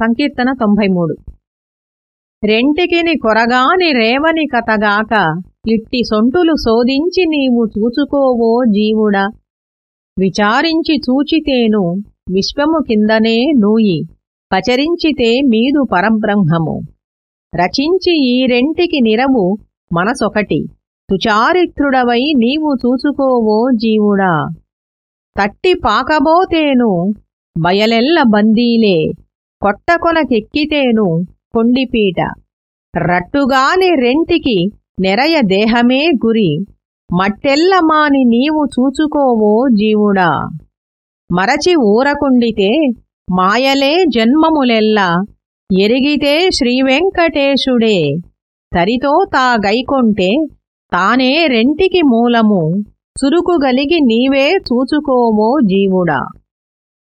సంకీర్తన తొంభై మూడు రెంటికిని కొరగాని రేవని కథగాక ఇట్టి సొంటులు శోధించి నీవు చూచుకోవో జీవుడా. విచారించి చూచితేను విశ్వము కిందనే నూయి పచరించితే మీదు పరబ్రహ్మము. రచించి ఈ రెంటికి నిరవు మనసొకటి తుచారిత్రుడవై నీవు చూచుకోవో జీవుడా. తట్టి పాకబోతేను బయలెల్ల బందీలే కొట్టకొనకెక్కితేను కొండిపీట. రట్టుగాని రెంటికి నెరయ దేహమే గురి. మట్టెల్లమాని నీవు చూచుకోవో జీవుడా. మరచి ఊరకుండితే మాయలే జన్మములెల్లా. ఎరిగితే శ్రీవెంకటేశుడే. తరితో తా గైకొంటే తానే రెంటికి మూలము. చురుకుగలిగి నీవే చూచుకోవో జీవుడా.